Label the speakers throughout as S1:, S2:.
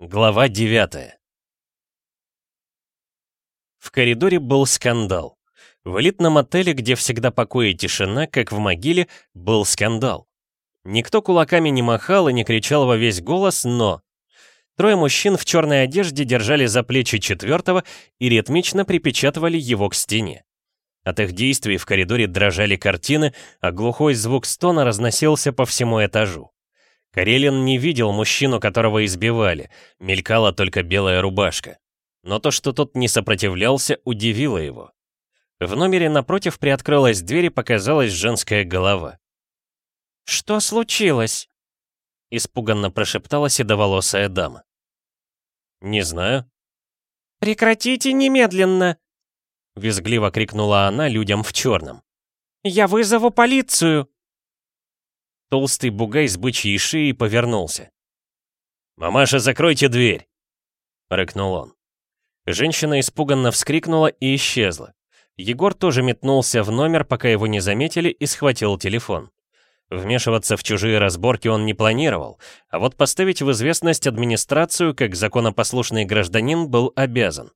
S1: Глава 9 В коридоре был скандал. В элитном отеле, где всегда покой и тишина, как в могиле, был скандал. Никто кулаками не махал и не кричал во весь голос, но... Трое мужчин в черной одежде держали за плечи четвертого и ритмично припечатывали его к стене. От их действий в коридоре дрожали картины, а глухой звук стона разносился по всему этажу. Карелин не видел мужчину, которого избивали, мелькала только белая рубашка. Но то, что тот не сопротивлялся, удивило его. В номере напротив приоткрылась дверь и показалась женская голова.
S2: «Что случилось?» — испуганно прошептала седоволосая дама.
S1: «Не знаю».
S2: «Прекратите немедленно!»
S1: — визгливо крикнула она людям в черном.
S2: «Я вызову полицию!»
S1: Толстый бугай с бычьей шеей повернулся. «Мамаша, закройте дверь!» — рыкнул он. Женщина испуганно вскрикнула и исчезла. Егор тоже метнулся в номер, пока его не заметили, и схватил телефон. Вмешиваться в чужие разборки он не планировал, а вот поставить в известность администрацию как законопослушный гражданин был обязан.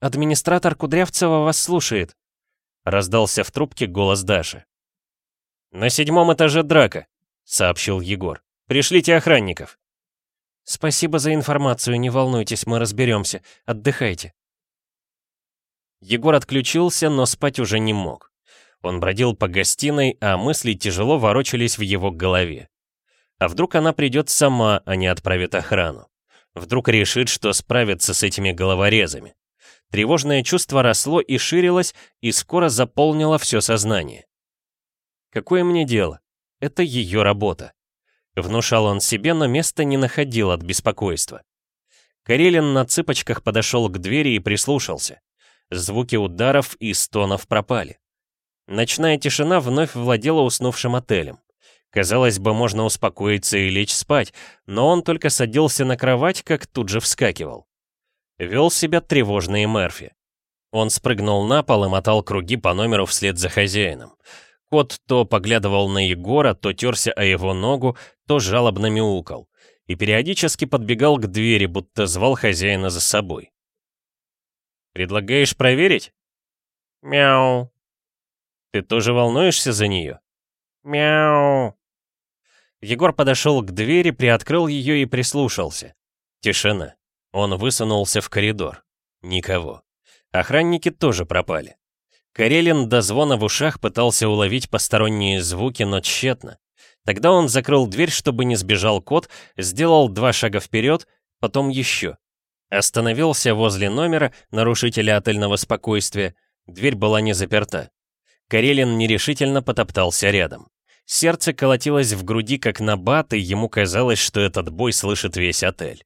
S2: «Администратор Кудрявцева вас слушает», —
S1: раздался в трубке голос Даши. «На седьмом этаже драка», — сообщил Егор. «Пришлите охранников».
S2: «Спасибо за информацию, не волнуйтесь, мы разберемся. Отдыхайте».
S1: Егор отключился, но спать уже не мог. Он бродил по гостиной, а мысли тяжело ворочались в его голове. А вдруг она придет сама, а не отправит охрану? Вдруг решит, что справится с этими головорезами? Тревожное чувство росло и ширилось, и скоро заполнило все сознание. Какое мне дело? Это ее работа. Внушал он себе, но места не находил от беспокойства. Карелин на цыпочках подошел к двери и прислушался. Звуки ударов и стонов пропали. Ночная тишина вновь владела уснувшим отелем. Казалось бы, можно успокоиться и лечь спать, но он только садился на кровать, как тут же вскакивал. Вел себя тревожный Мерфи. Он спрыгнул на пол и мотал круги по номеру вслед за хозяином. Кот то поглядывал на Егора, то терся о его ногу, то жалобно мяукал. И периодически подбегал к двери, будто звал хозяина за собой. «Предлагаешь проверить?»
S2: «Мяу».
S1: «Ты тоже волнуешься за нее?»
S2: «Мяу».
S1: Егор подошел к двери, приоткрыл ее и прислушался. Тишина. Он высунулся в коридор. Никого. Охранники тоже пропали. Карелин до звона в ушах пытался уловить посторонние звуки, но тщетно. Тогда он закрыл дверь, чтобы не сбежал кот, сделал два шага вперед, потом еще. Остановился возле номера нарушителя отельного спокойствия. Дверь была не заперта. Карелин нерешительно потоптался рядом. Сердце колотилось в груди, как на бат, и ему казалось, что этот бой слышит весь отель.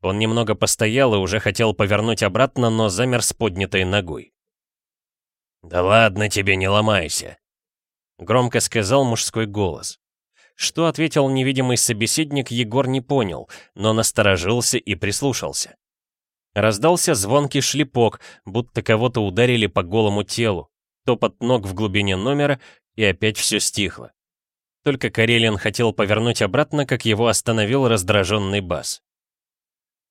S1: Он немного постоял и уже хотел повернуть обратно, но замер с поднятой ногой. «Да ладно тебе, не ломайся!» Громко сказал мужской голос. Что ответил невидимый собеседник, Егор не понял, но насторожился и прислушался. Раздался звонкий шлепок, будто кого-то ударили по голому телу, топот ног в глубине номера, и опять все стихло. Только Карелин хотел повернуть обратно, как его остановил раздраженный бас.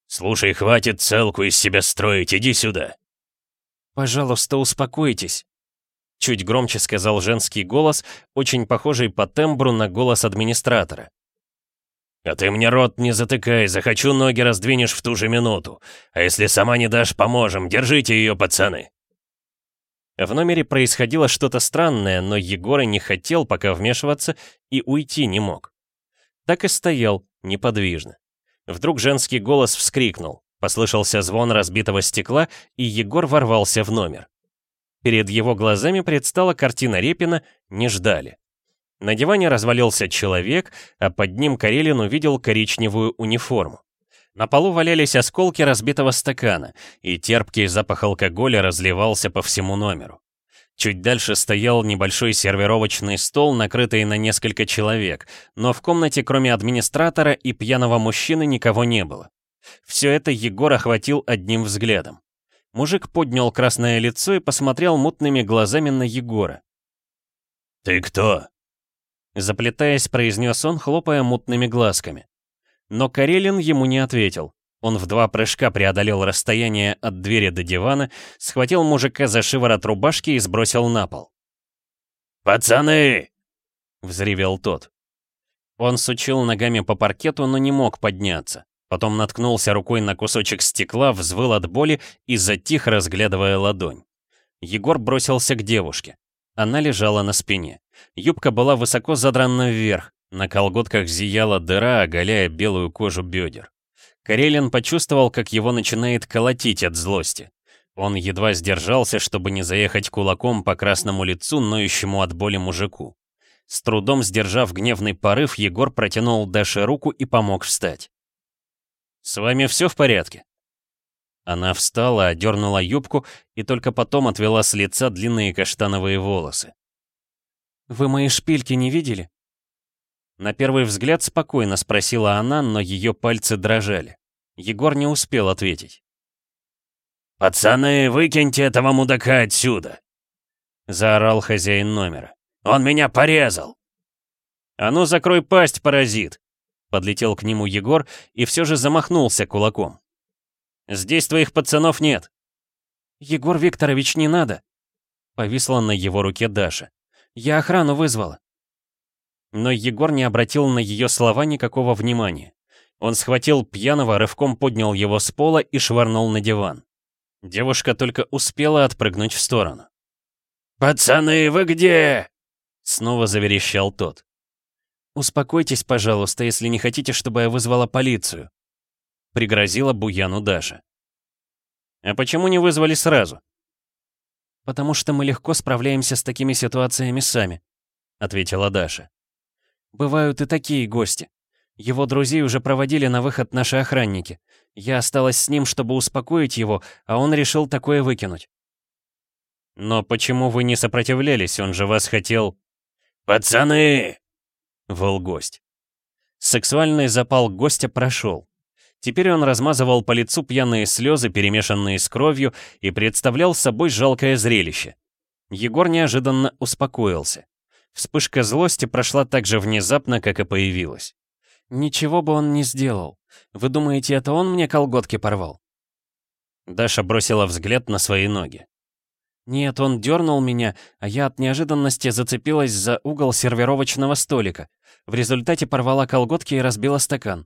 S1: «Слушай, хватит целку из себя строить, иди сюда!»
S2: «Пожалуйста, успокойтесь», — чуть громче сказал женский голос, очень похожий по тембру на голос администратора.
S1: «А ты мне рот не затыкай, захочу ноги раздвинешь в ту же минуту. А если сама не дашь, поможем, держите ее, пацаны!» В номере происходило что-то странное, но Егора не хотел пока вмешиваться и уйти не мог. Так и стоял, неподвижно. Вдруг женский голос вскрикнул. Послышался звон разбитого стекла, и Егор ворвался в номер. Перед его глазами предстала картина Репина «Не ждали». На диване развалился человек, а под ним Карелин увидел коричневую униформу. На полу валялись осколки разбитого стакана, и терпкий запах алкоголя разливался по всему номеру. Чуть дальше стоял небольшой сервировочный стол, накрытый на несколько человек, но в комнате кроме администратора и пьяного мужчины никого не было. Все это Егор охватил одним взглядом. Мужик поднял красное лицо и посмотрел мутными глазами на Егора.
S3: «Ты кто?»
S1: Заплетаясь, произнес он, хлопая мутными глазками.
S2: Но Карелин ему не ответил. Он в два прыжка преодолел расстояние от двери до дивана, схватил мужика за шиворот рубашки и сбросил на пол.
S1: «Пацаны!»
S2: — взревел тот. Он сучил ногами по паркету, но не мог подняться. Потом наткнулся рукой на кусочек стекла, взвыл от боли и затих, разглядывая ладонь. Егор бросился к девушке. Она лежала на спине. Юбка была высоко задрана вверх, на колготках зияла дыра, оголяя белую кожу бедер. Карелин почувствовал, как его начинает колотить от злости. Он едва сдержался, чтобы не заехать кулаком по красному лицу, ноющему от боли мужику. С трудом сдержав гневный порыв, Егор протянул Даше руку и помог встать. «С вами все в порядке?» Она встала, одернула юбку и только потом отвела с лица длинные каштановые волосы. «Вы мои шпильки не видели?» На первый взгляд спокойно спросила она, но ее пальцы дрожали. Егор не успел ответить.
S1: «Пацаны, выкиньте этого мудака отсюда!»
S2: Заорал хозяин номера.
S1: «Он меня порезал!»
S2: «А ну, закрой пасть, паразит!» Подлетел к нему Егор и все же замахнулся кулаком. «Здесь твоих пацанов нет!» «Егор Викторович, не надо!» Повисла на его руке Даша. «Я охрану вызвала!» Но Егор не обратил на ее слова никакого внимания. Он схватил пьяного, рывком поднял его с пола и швырнул на диван. Девушка только успела отпрыгнуть в сторону.
S1: «Пацаны, вы где?»
S2: Снова заверещал тот. «Успокойтесь, пожалуйста, если не хотите, чтобы я вызвала полицию», — пригрозила Буяну Даша. «А почему не вызвали сразу?» «Потому что мы легко справляемся с такими ситуациями сами», — ответила Даша. Бывают и такие гости. Его друзей уже проводили на выход наши охранники. Я осталась с ним, чтобы успокоить его, а он решил такое выкинуть. Но почему вы не сопротивлялись? Он же вас хотел...
S1: «Пацаны!»
S2: — выл гость. Сексуальный запал гостя прошел. Теперь он размазывал по лицу пьяные слезы, перемешанные с кровью, и представлял собой жалкое зрелище. Егор неожиданно успокоился. Вспышка злости прошла так же внезапно, как и появилась. «Ничего бы он не сделал. Вы думаете, это он мне колготки порвал?» Даша бросила взгляд на свои ноги. «Нет, он дернул меня, а я от неожиданности зацепилась за угол сервировочного столика. В результате порвала колготки и разбила стакан».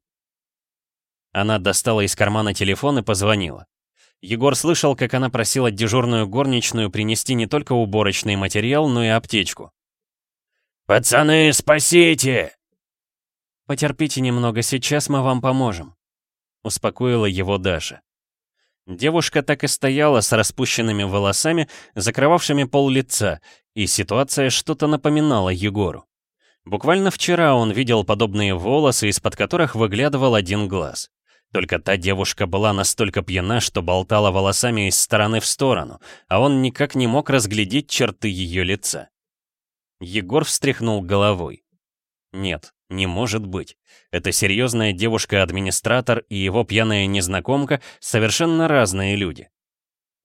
S2: Она достала из кармана телефон и позвонила. Егор слышал, как она просила дежурную горничную принести не только уборочный материал, но и аптечку.
S1: «Пацаны, спасите!»
S2: «Потерпите немного, сейчас мы вам поможем», — успокоила его Даша. Девушка так и стояла с распущенными волосами, закрывавшими пол лица, и ситуация что-то напоминала Егору. Буквально вчера он видел подобные волосы, из-под которых выглядывал один глаз. Только та девушка была настолько пьяна, что болтала волосами из стороны в сторону, а он никак не мог разглядеть черты ее лица. Егор встряхнул головой. Нет, не может быть. Эта серьезная девушка-администратор и его пьяная незнакомка — совершенно разные люди.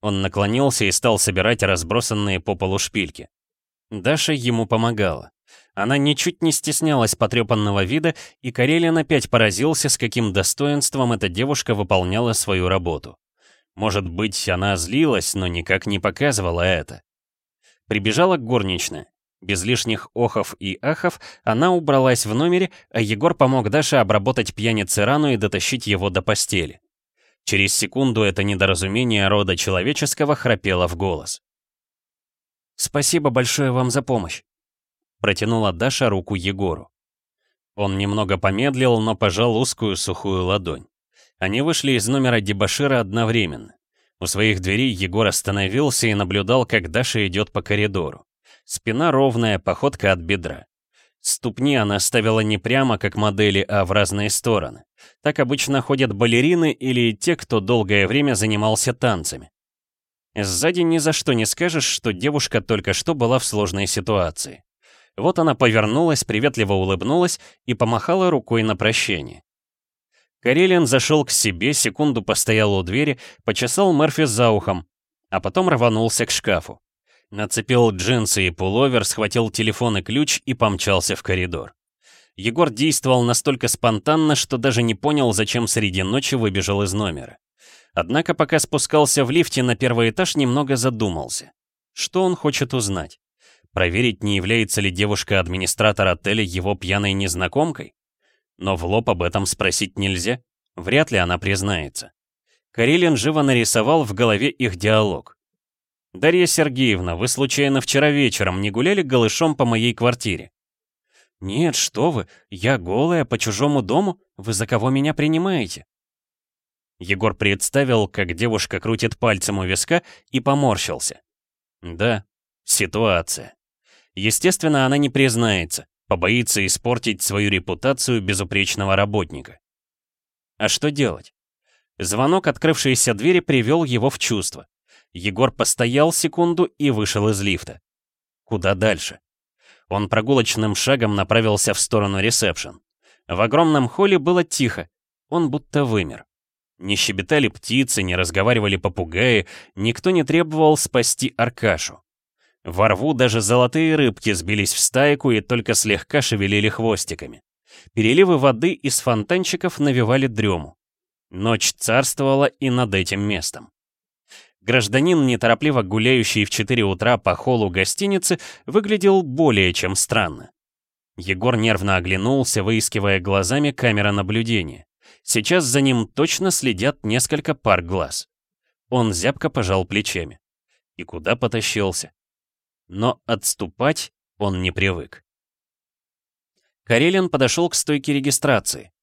S2: Он наклонился и стал собирать разбросанные по полу шпильки. Даша ему помогала. Она ничуть не стеснялась потрепанного вида, и Карелин опять поразился, с каким достоинством эта девушка выполняла свою работу. Может быть, она злилась, но никак не показывала это. Прибежала горничная. Без лишних охов и ахов она убралась в номере, а Егор помог Даше обработать пьянице рану и дотащить его до постели. Через секунду это недоразумение рода человеческого храпело в голос. «Спасибо большое вам за помощь», — протянула Даша руку Егору. Он немного помедлил, но пожал узкую сухую ладонь. Они вышли из номера дебашира одновременно. У своих дверей Егор остановился и наблюдал, как Даша идет по коридору. Спина ровная, походка от бедра. Ступни она ставила не прямо, как модели, а в разные стороны. Так обычно ходят балерины или те, кто долгое время занимался танцами. Сзади ни за что не скажешь, что девушка только что была в сложной ситуации. Вот она повернулась, приветливо улыбнулась и помахала рукой на прощение. Карелин зашел к себе, секунду постоял у двери, почесал Мерфи за ухом, а потом рванулся к шкафу. Нацепил джинсы и пуловер, схватил телефон и ключ и помчался в коридор. Егор действовал настолько спонтанно, что даже не понял, зачем среди ночи выбежал из номера. Однако пока спускался в лифте на первый этаж, немного задумался. Что он хочет узнать? Проверить, не является ли девушка-администратор отеля его пьяной незнакомкой? Но в лоб об этом спросить нельзя. Вряд ли она признается. Карелин живо нарисовал в голове их диалог. «Дарья Сергеевна, вы случайно вчера вечером не гуляли голышом по моей квартире?» «Нет, что вы, я голая, по чужому дому? Вы за кого меня принимаете?» Егор представил, как девушка крутит пальцем у виска и поморщился. Да, ситуация. Естественно, она не признается, побоится испортить свою репутацию безупречного работника. А что делать? Звонок открывшейся двери привел его в чувство. Егор постоял секунду и вышел из лифта. Куда дальше? Он прогулочным шагом направился в сторону ресепшн. В огромном холле было тихо, он будто вымер. Не щебетали птицы, не разговаривали попугаи, никто не требовал спасти Аркашу. Во рву даже золотые рыбки сбились в стайку и только слегка шевелили хвостиками. Переливы воды из фонтанчиков навевали дрему. Ночь царствовала и над этим местом. Гражданин, неторопливо гуляющий в 4 утра по холлу гостиницы, выглядел более чем странно. Егор нервно оглянулся, выискивая глазами камера наблюдения. Сейчас за ним точно следят несколько пар глаз. Он зябко пожал плечами. И куда потащился? Но отступать он не привык. Карелин подошел к стойке регистрации.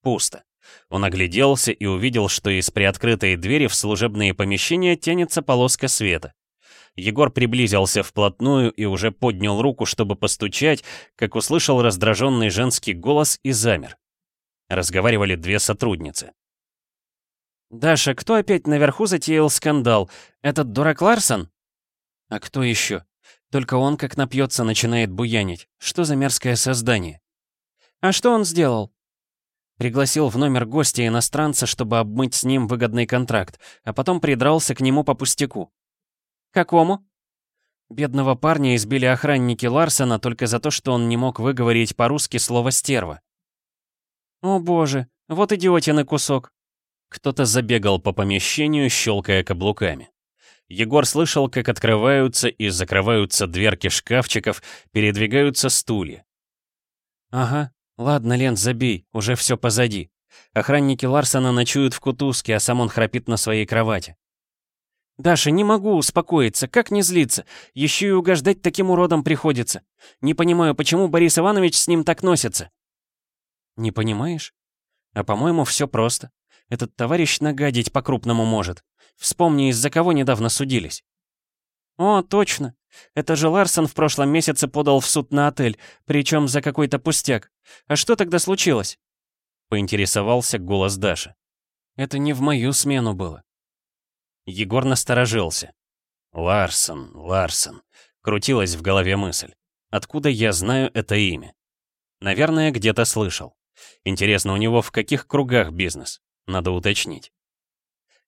S2: Пусто. Он огляделся и увидел, что из приоткрытой двери в служебные помещения тянется полоска света. Егор приблизился вплотную и уже поднял руку, чтобы постучать, как услышал раздраженный женский голос и замер. Разговаривали две сотрудницы. «Даша, кто опять наверху затеял скандал? Этот дурак Ларсон?» «А кто еще? Только он, как напьется, начинает буянить. Что за мерзкое создание?» «А что он сделал?» Пригласил в номер гостя иностранца, чтобы обмыть с ним выгодный контракт, а потом придрался к нему по пустяку. «Какому?» Бедного парня избили охранники Ларсона только за то, что он не мог выговорить по-русски слово «стерва». «О боже, вот идиотин кусок!» Кто-то забегал по помещению, щелкая каблуками. Егор слышал, как открываются и закрываются дверки шкафчиков, передвигаются стулья. «Ага, «Ладно, Лен, забей, уже все позади. Охранники Ларсона ночуют в кутузке, а сам он храпит на своей кровати». «Даша, не могу успокоиться, как не злиться? Еще и угождать таким уродом приходится. Не понимаю, почему Борис Иванович с ним так носится?» «Не понимаешь? А по-моему, все просто. Этот товарищ нагадить по-крупному может. Вспомни, из-за кого недавно судились». «О, точно. Это же Ларсон в прошлом месяце подал в суд на отель, причем за какой-то пустяк. А что тогда случилось?» Поинтересовался голос Даши. «Это не в мою смену было». Егор насторожился. «Ларсон, Ларсон», — крутилась в голове мысль. «Откуда я знаю это имя?» «Наверное, где-то слышал. Интересно, у него в каких кругах бизнес? Надо уточнить».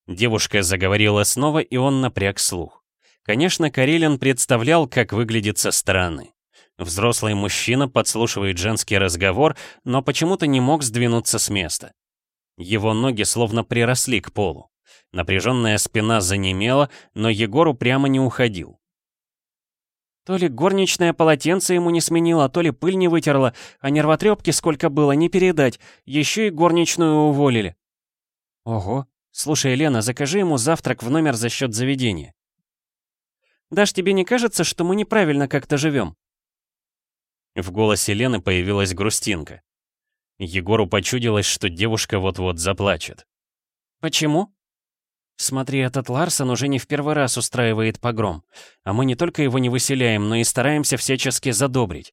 S2: Девушка заговорила снова, и он напряг слух. Конечно, Карелин представлял, как выглядит со стороны. Взрослый мужчина подслушивает женский разговор, но почему-то не мог сдвинуться с места. Его ноги словно приросли к полу. Напряженная спина занемела, но Егор прямо не уходил. То ли горничное полотенце ему не сменила, то ли пыль не вытерла, а нервотрепки сколько было, не передать. Еще и горничную уволили. Ого. Слушай, Лена, закажи ему завтрак в номер за счет заведения. Даш, тебе не кажется, что мы неправильно как-то живем? В голосе Лены появилась грустинка. Егору почудилось, что девушка вот-вот заплачет. «Почему?» «Смотри, этот Ларсон уже не в первый раз устраивает погром, а мы не только его не выселяем, но и стараемся всячески задобрить».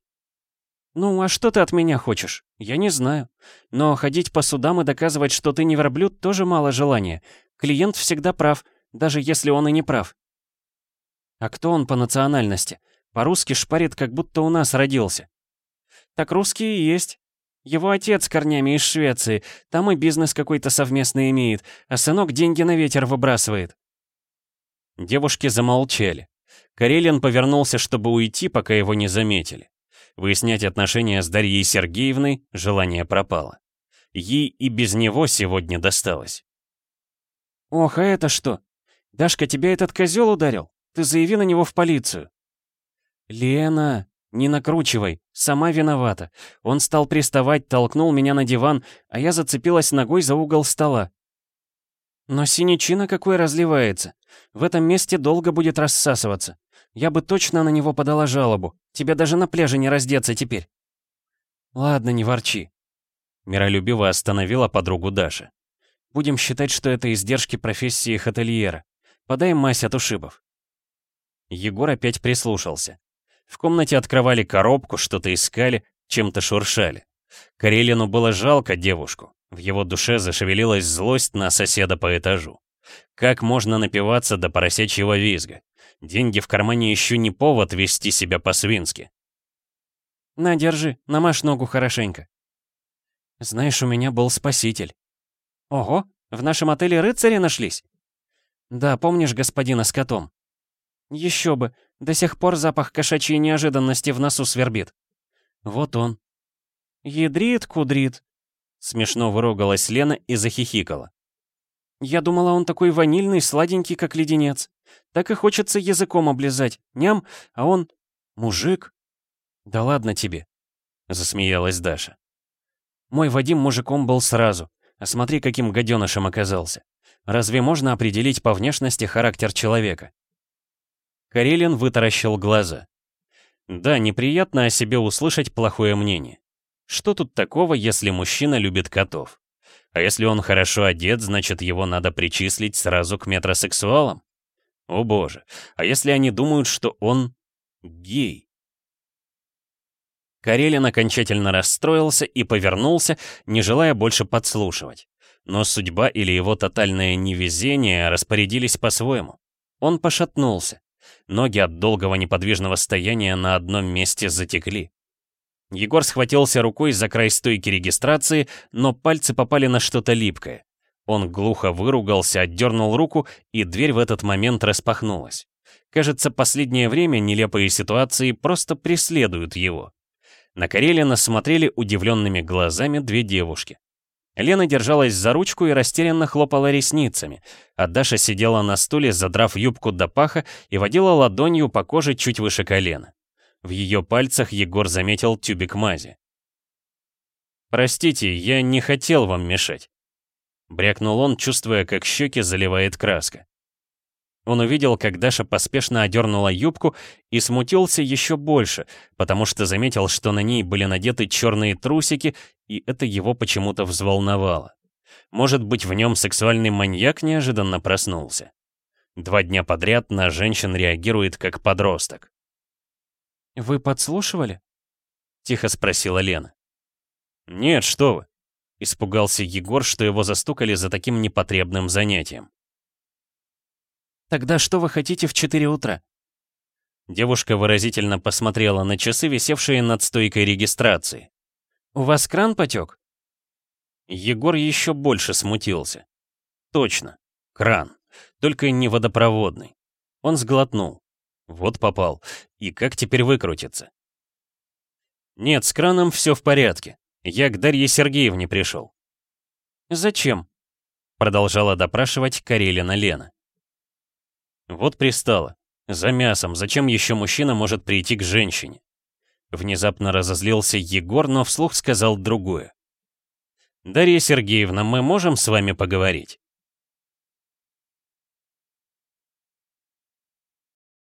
S2: «Ну, а что ты от меня хочешь? Я не знаю. Но ходить по судам и доказывать, что ты не верблюд, тоже мало желания. Клиент всегда прав, даже если он и не прав». «А кто он по национальности? По-русски шпарит, как будто у нас родился. Так русский и есть. Его отец корнями из Швеции, там и бизнес какой-то совместный имеет, а сынок деньги на ветер выбрасывает. Девушки замолчали. Карелин повернулся, чтобы уйти, пока его не заметили. Выяснять отношения с Дарьей Сергеевной желание пропало. Ей и без него сегодня досталось. «Ох, а это что? Дашка, тебя этот козел ударил? Ты заяви на него в полицию». «Лена, не накручивай, сама виновата. Он стал приставать, толкнул меня на диван, а я зацепилась ногой за угол стола. Но синячина какой разливается. В этом месте долго будет рассасываться. Я бы точно на него подала жалобу. Тебе даже на пляже не раздеться теперь. Ладно, не ворчи. Миролюбиво остановила подругу Даша. Будем считать, что это издержки профессии хотельера. Подай мазь от ушибов. Егор опять прислушался. В комнате открывали коробку, что-то искали, чем-то шуршали. Карелину было жалко девушку. В его душе зашевелилась злость на соседа по этажу. Как можно напиваться до поросячьего визга? Деньги в кармане еще не повод вести себя по-свински. «На, держи, намажь ногу хорошенько». «Знаешь, у меня был спаситель». «Ого, в нашем отеле рыцари нашлись?» «Да, помнишь господина с котом?» «Еще бы, до сих пор запах кошачьей неожиданности в носу свербит. Вот он. Ядрит, кудрит. Смешно выругалась Лена и захихикала. Я думала, он такой ванильный, сладенький, как леденец. Так и хочется языком облизать. Ням, а он... мужик. Да ладно тебе. Засмеялась Даша. Мой Вадим мужиком был сразу. А смотри, каким гаденышем оказался. Разве можно определить по внешности характер человека? Карелин вытаращил глаза. Да, неприятно о себе услышать плохое мнение. Что тут такого, если мужчина любит котов? А если он хорошо одет, значит его надо причислить сразу к метросексуалам? О боже, а если они думают, что он гей? Карелин окончательно расстроился и повернулся, не желая больше подслушивать. Но судьба или его тотальное невезение распорядились по-своему. Он пошатнулся. Ноги от долгого неподвижного стояния на одном месте затекли. Егор схватился рукой за край стойки регистрации, но пальцы попали на что-то липкое. Он глухо выругался, отдернул руку, и дверь в этот момент распахнулась. Кажется, последнее время нелепые ситуации просто преследуют его. На Карелина смотрели удивленными глазами две девушки. Лена держалась за ручку и растерянно хлопала ресницами, а Даша сидела на стуле, задрав юбку до паха и водила ладонью по коже чуть выше колена. В ее пальцах Егор заметил тюбик мази. «Простите, я не хотел вам мешать», — брякнул он, чувствуя, как щеки заливает краска. Он увидел, как Даша поспешно одернула юбку и смутился еще больше, потому что заметил, что на ней были надеты черные трусики, и это его почему-то взволновало. Может быть, в нем сексуальный маньяк неожиданно проснулся. Два дня подряд на женщин реагирует как подросток. «Вы подслушивали?» — тихо спросила Лена. «Нет, что вы!» — испугался Егор, что его застукали за таким непотребным занятием. «Тогда что вы хотите в 4 утра?» Девушка выразительно посмотрела на часы, висевшие над стойкой регистрации. «У вас кран потек?» Егор еще больше смутился. «Точно, кран, только не водопроводный». Он сглотнул. Вот попал. И как теперь выкрутиться? «Нет, с краном все в порядке. Я к Дарье Сергеевне пришел». «Зачем?» Продолжала допрашивать Карелина Лена. Вот пристала. За мясом. Зачем еще мужчина может прийти к женщине? Внезапно разозлился Егор, но вслух сказал другое. «Дарья Сергеевна, мы можем с вами поговорить?»